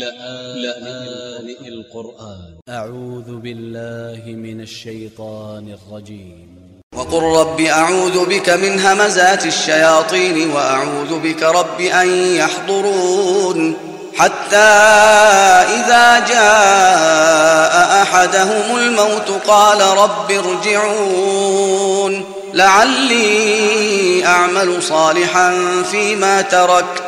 لآن القرآن. أ ع و ذ ب ا ل ل ه من ا ل ش ي ط ا ن ا ل ج ي م وقل رب أعوذ بك من همزات الشياطين وأعوذ بك رب أن يحضرون حتى إذا جاء أحدهم الموت قال رب ارجعون. لعلي أعمل صالحا فيما تركت.